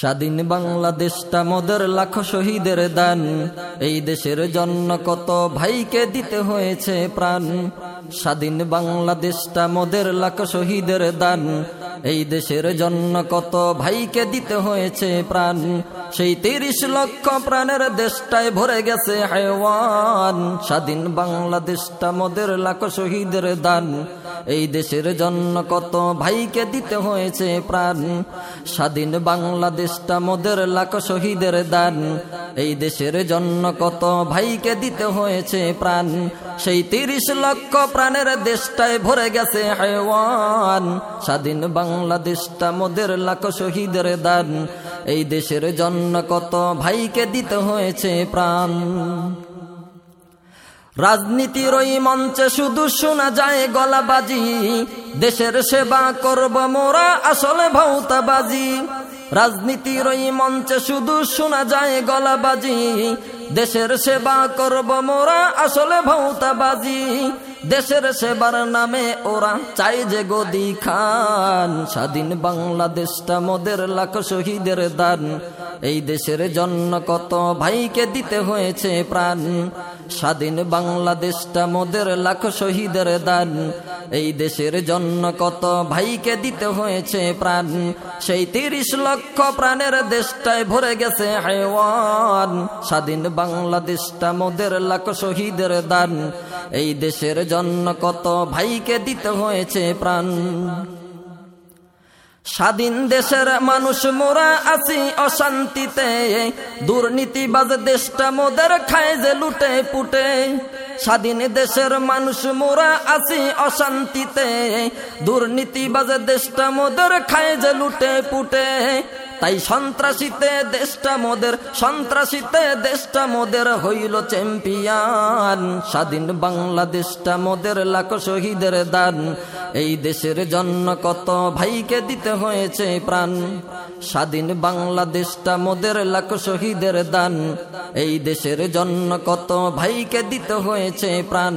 স্বাধীন বাংলাদেশটা মদের লাখ শহীদের দান। এই দেশের জন্য কত ভাইকে দিতে হয়েছে প্রাণ। স্বাধীন বাংলাদেশটা মদের লাখ শহীদের দান। এই দেশের জন্য কত ভাইকে দিতে হয়েছে প্রাণ। সেই তিরিশ লক্ষ প্রাণের দেশটায় ভরে গেছে হায়ওয়ান। স্বাধীন বাংলাদেশটা মোদের লাখ শহীদের দান। এই দেশের জন্য কত ভাইকে দিতে হয়েছে প্রাণ। স্বাধীন বাংলাদেশটা মোদের লাখ শহীদের দান। এই দেশের জন্য কত ভাইকে দিতে হয়েছে প্রাণ। সেই তিরিশ লক্ষ প্রাণের দেশটায় ভরে গেছে হায়ওয়ান। স্বাধীন বাংলাদেশটা মোদের লাখ শহীদের দান। এই দেশের জন্য কত ভাইকে দিতে হয়েছে প্রাণ। রাজনীতির ওই মঞ্চে শুধু শোনা যায় গলাবাজি। দেশের সেবা করব মোরা আসলে ভৌতাবাজি। রাজনীতির ওই মঞ্চে শুধু শোনা যায় গলাবাজি। দেশের সেবা করব মোরা আসলে ভৌতাবাজি। দেশের সেবার নামে ওরা চাই যে গদি খান। স্বাধীন বাংলাদেশটা মোদের লাখ শহীদের দান। এই দেশের জন্য কত ভাইকে দিতে হয়েছে প্রাণ। স্বাধীন বাংলাদেশটা মোদের লাখ শহীদের দান। এই দেশের জন্য কত ভাইকে দিতে হয়েছে প্রাণ। সেই তিরিশ লক্ষ প্রাণের দেশটায় ভরে গেছে হায়ওয়ান। স্বাধীন বাংলাদেশটা মোদের লাখ শহীদের দান। এই দেশের জন্য কত ভাইকে দিতে হয়েছে প্রাণ। স্বাধীন দেশের মানুষ মোরা আছি অশান্তিতে। দুর্নীতিবাজ দেশটা মোদের খায় যে লুটে পুটে। স্বাধীন দেশের মানুষ মোরা আছি অশান্তিতে। দুর্নীতিবাজ দেশটা মোদের খায় যে লুটে পুটে। তাই সন্ত্রাসীতে দেশটা মোদের, সন্ত্রাসীতে দেশটা মোদের হইল চ্যাম্পিয়ান। স্বাধীন বাংলাদেশটা মোদের লাখ শহীদের দান। এই দেশের জন্য কত ভাইকে দিতে হয়েছে প্রাণ। স্বাধীন বাংলাদেশটা মোদের লাখ শহীদের দান। এই দেশের জন্য কত ভাইকে দিতে হয়েছে প্রাণ।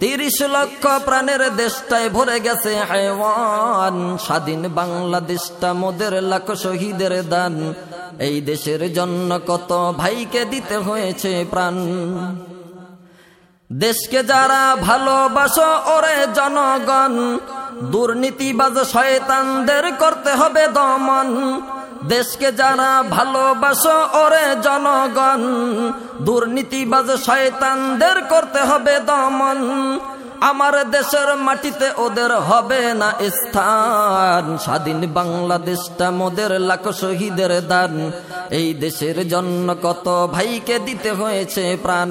তিরিশ লক্ষ প্রাণের দেশটায় ভরে গেছে হায়ওয়ান স্বাধীন বাংলাদেশটা মোদের লাখ শহীদের দান। এই দেশের জন্য কত ভাইকে দিতে হয়েছে প্রাণ। দেশকে যারা ভালোবাসো, ওরে জনগণ। দুর্নীতিবাজ শয়তানদের করতে হবে দমন। দেশকে যারা ভালোবাসো, ওরে জনগণ। দুর্নীতিবাজ শয়তানদের করতে হবে দমন। আমার দেশের মাটিতে ওদের হবে না স্থান। স্বাধীন বাংলাদেশটা মোদের লাখ শহীদের দান। এই দেশের জন্য কত ভাইকে দিতে হয়েছে প্রাণ।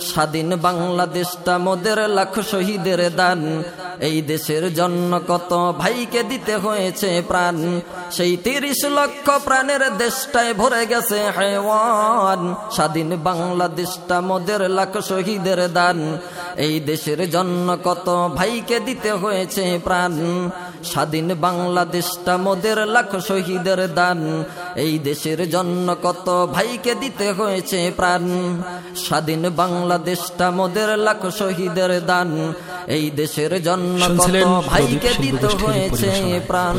স্বাধীন বাংলাদেশটা মোদের লাখ শহীদের দান। এই দেশের জন্য কত ভাইকে দিতে হয়েছে প্রাণ। সেই তিরিশ লক্ষ প্রাণের দেশটায় ভরে গেছে হেওয়ান স্বাধীন বাংলাদেশটা মোদের লাখ শহীদের দান। এই দেশের জন্য কত ভাইকে দিতে হয়েছে প্রাণ। স্বাধীন বাংলাদেশটা মোদের লাখ শহীদের দান। এই দেশের জন্য কত ভাইকে দিতে হয়েছে প্রাণ। স্বাধীন বাংলাদেশটা মোদের লাখ শহীদের দান। এই দেশের জন্য কত ভাইকে দিতে হয়েছে প্রাণ।